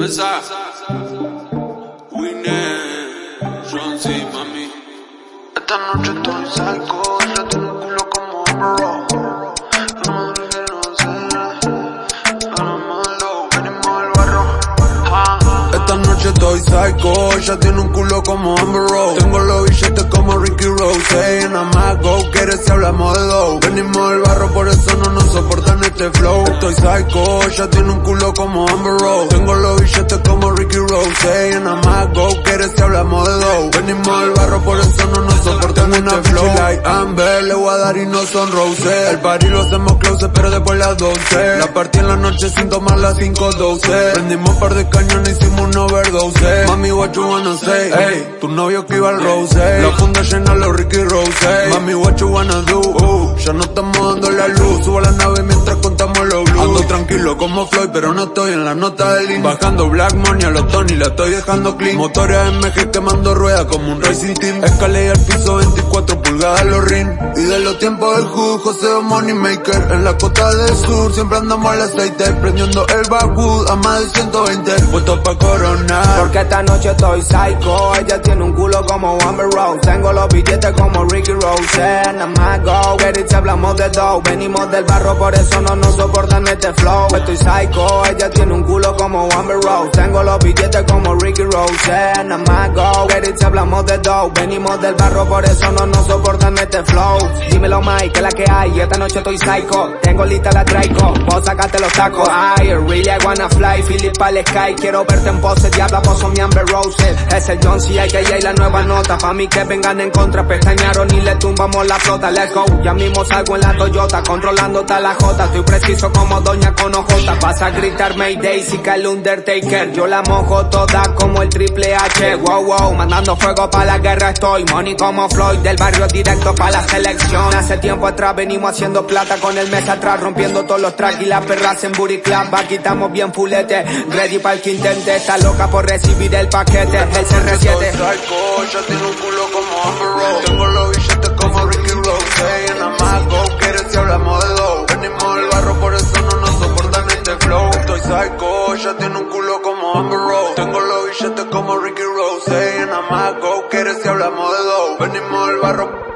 Winner. John C, mami. Esta noche estoy psycho, ella tiene un culo como que no será, venimos del barro. Esta noche estoy psycho, ella tiene un culo como Amber Rose. Tengo los billetes como Ricky Rose, en más quieres si hablamos de dough. Venimos del barro, por eso no nos soportan este flow. Estoy psycho, ella tiene un culo como Amber Rose. Tengo los billetes como Ricky Rose, en más go, quieres si hablamos de dough. Venimos del barro, por eso no nos soportan este flow. Like Amber, le voy a dar y no son roses. El party lo hacemos close, pero después las 12. La partí en la noche sin tomar las 5.12. Prendimos par de cañones, hicimos un overdose. Mami, what you wanna say? Hey, tu novio que iba al rose. La funda llena los Ricky Rose. Mami, what you wanna do? Uh, ya no estamos dando la luz. Subo a la nave mientras contamos los blues. Ando tranquilo como Floyd, pero no estoy en la nota del Lean. Bajando Black Money a los Tony, la estoy dejando clean. Motores MG quemando ruedas como un racing team. Escalé al piso 24 pulgadas los ring. Y de los tiempos del hood, José Money Maker. En la costa del sur, siempre andamos al aceite. Prendiendo el backwood a más de 120. Puesto pa' coronar. Porque esta noche estoy psycho, ella tiene un culo como Amber Rose Tengo los billetes como Ricky Rose Nada más go, get it, hablamos de dough Venimos del barro, por eso no nos soportan este flow. Estoy psycho, ella tiene un culo como Amber Rose Tengo los billetes como Ricky Rose Nada más go, get it, si hablamos de dough Venimos del barro, por eso no nos soportan este flow. Dímelo Mike, que la que hay, esta noche estoy psycho Tengo lista la traico, puedo sacarte los tacos. I really wanna fly, Philip al sky. Quiero verte en pose, diabla, vos son mi Amber Roses Es el John C, hay la nueva nota. Pa' mí que vengan en contra, pestañaron y le tumbamos la flota. Let's go, ya mismo salgo en la Toyota Controlando tal la J, estoy preciso como doña con ojota Vas a gritar Mayday si cae el Undertaker. Yo la mojo toda como el Triple H. Wow, wow, mandando fuego pa' la guerra estoy. Money como Floyd, del barrio directo pa' la selección. Hace tiempo atrás venimos haciendo plata con el mes atrás Rompiendo todos los tracks y las perras en Aquí estamos bien fulete, ready para el que intente. Está loca por recibir el paquete, el CR7 Psycho, ella tiene un culo como. Tengo los billetes café y Quieres si hablamos de dos. Venimos del barro, por eso no nos soportan este flow. Estoy psycho, ella tiene un culo como Amber Rose. Tengo los billetes como Ricky Rose. Y un amargo, quieres si hablamos de dos. Venimos del barro.